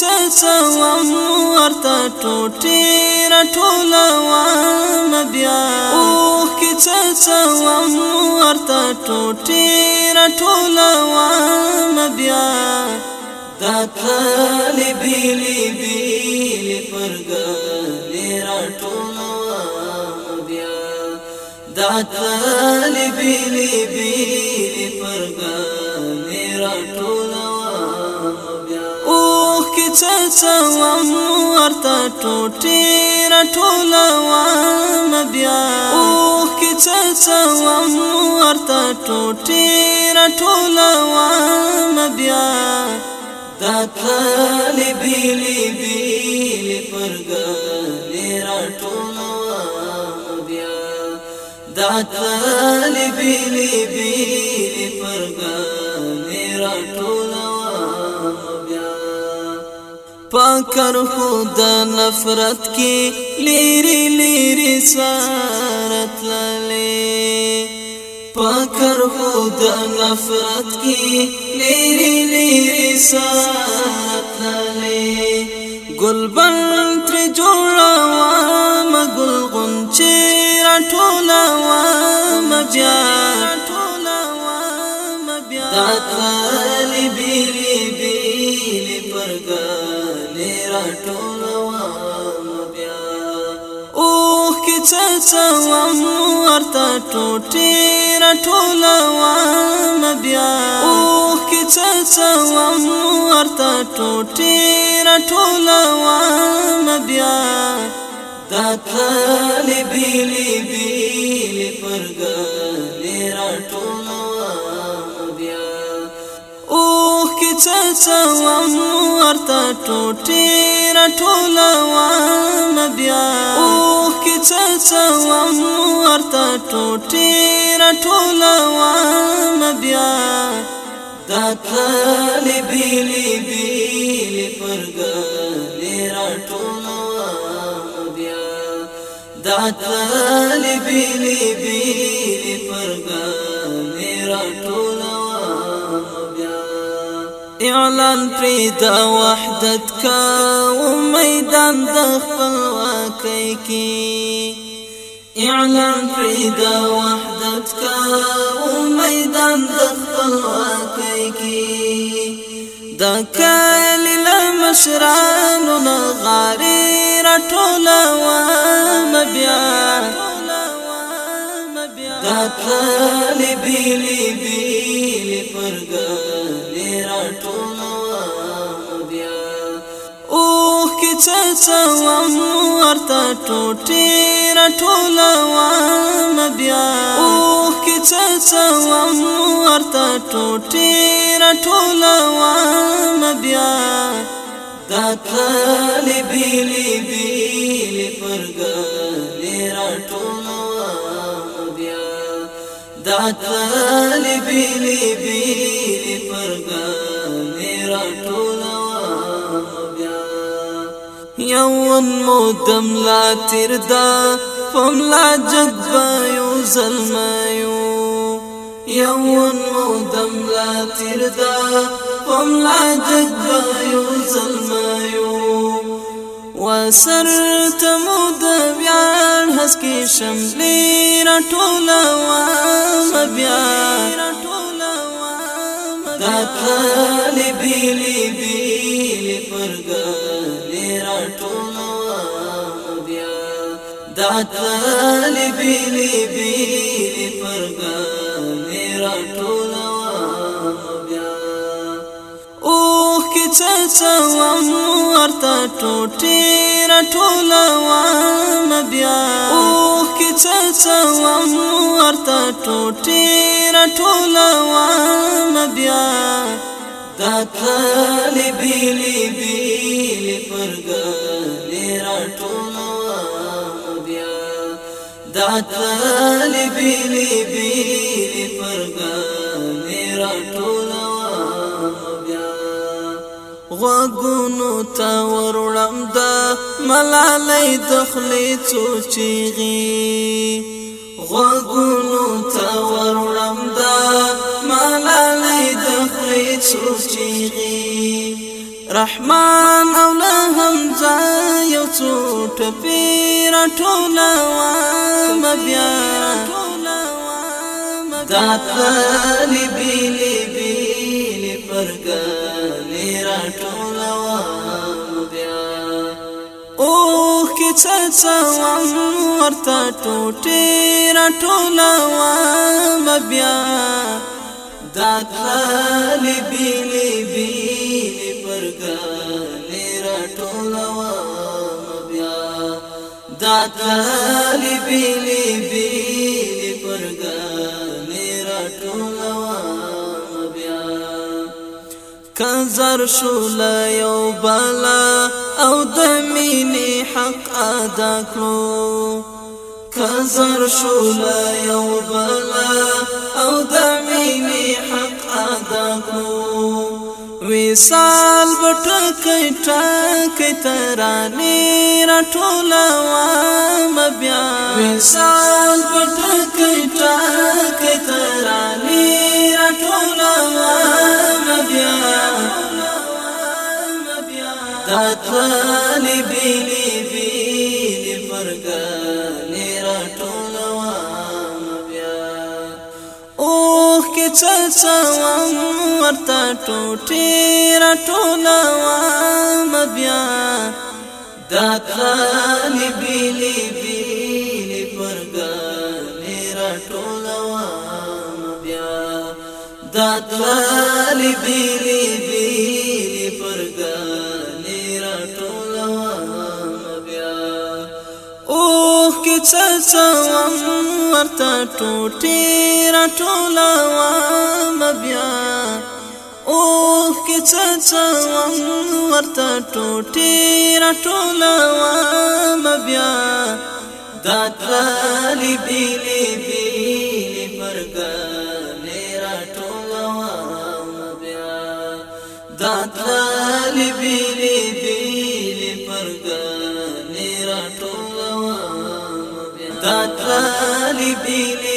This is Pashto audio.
څه سوم ورته ټوټې راټولوم بیا اوخ کې څه سوم ورته ټوټې راټولوم بیا دا تلې بیلې بیلې پرګلې راټولوم بیا دا تلې بیلې بیلې پرګلې څه څوم ورته ټوټې راټولوم بیا اوخ کې څه څوم ورته ټوټې راټولوم بیا دا تلې بیلې بیلې پرګانې راټولوم بیا دا تلې بیلې بیلې پرګانې راټولوم پاکر خود نفرت کی لیری لیری سارت للی پاکر خود نفرت کی لیری لیری سارت للی گل بلت تر جوڑا وام گل غنچی رٹولا وام جا رٹولا وام لی بیلی بیلی پرگر راټولوم بیا اوه کې څه څوم ورته ټوټې راټولوم بیا اوه کې څه څوم ورته ټوټې راټولوم بیا دا تلې بیلې بیلې پرګا نه راټولوم څڅوم ورته ټوټي راټولوم بیا اوه کې څڅوم ورته ټوټي راټولوم بیا دا تلې بیلې بیلې پرګلې راټولوم بیا دا تلې بیلې بیلې اعلان پریدا وحدتك وميدان دخل وكيكي د خپلواکۍ کې اعلان پریدا وكيكي کا او میدان د خپلواکۍ کې د کلی لمشرانو نغاری راټوله وام بیا سوم ورته ټوټې راټولوم بیا اوښ کې څه سوم ورته ټوټې راټولوم بیا دا تلې بیلې بیلې پرګلې راټولوم بیا دا تلې بیلې بیلې پرګلې راټولوم یون مو دم لا تیر دا فم لا جد بایو ظلمایو یون مو دم لا تیر دا فم لا جد بایو ظلمایو وسرت مو د بیان حس کی شملی را ټولا وا بیا دا طالب لی بی فرګا ټولو بیا دا طالب لی بی پرګانې را ټولو بیا او کې څه څه ورته ټوټې را ټولو بیا او کې څه څه ورته ټوټې را ټولو بیا دا تللی بیلی بیلی پرگانی را ٹولا بیا دا تللی بیلی بیلی پرگانی را ٹولا بیا غوگونو تا ورولم دا ملالی دخلی چو چیغی غوگونو تا اوس چیغي رحمان او له حمزه یو څو ټپي راټولا و مبیا دا طالبي لبي لپرګانې راټولا و مبیا اوه کې څه څه ورته ټوټې راټولا و مبیا داتلالي بيلي بيلي پرګانې راټولوا بیا داتلالي بيلي بيلي پرګانې راټولوا بیا کنزر شول یو بالا او د مینې حق ادا کړو کنزر شول یو بالا او د مینې کو وصال بټکې ټکې ترانې راټولا وام بیا وصال بټکې ټکې ترانې راټولا وام بیا دا طالبې څڅوم ورته ټوټې را ټولوم بیا دا خالي بلی بلی پرګانې را ټولوم بیا دا خالي بلی بلی سسوم ورته ټوټې راټولوم بیا اوه کې سسوم ورته ټوټې راټولوم بیا دا تللی بیلی بیلی مرګانې راټولوم بیا دا تللی بیلی طالبين